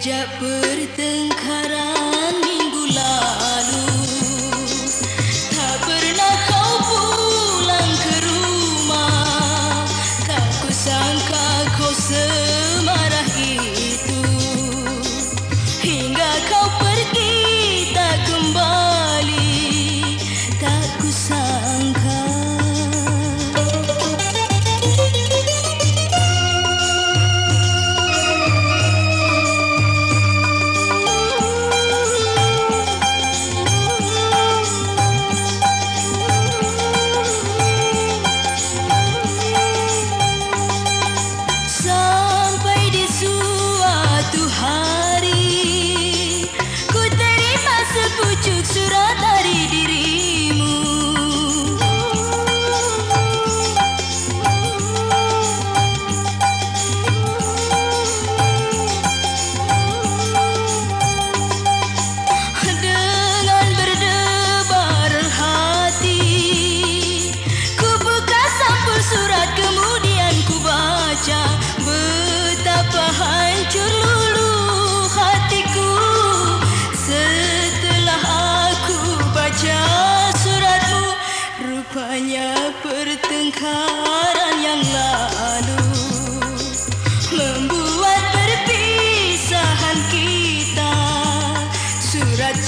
Sejak pertengkaran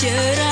cerah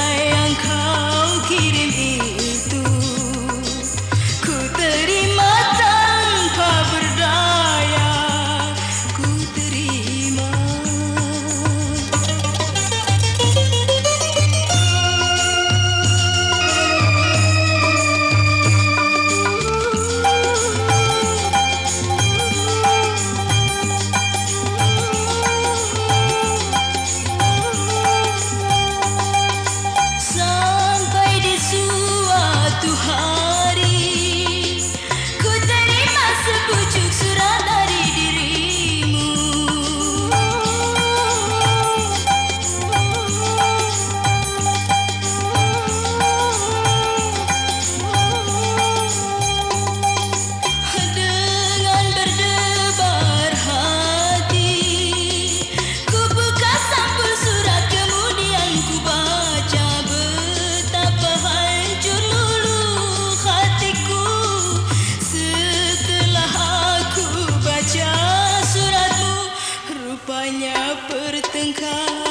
pertengkaran yang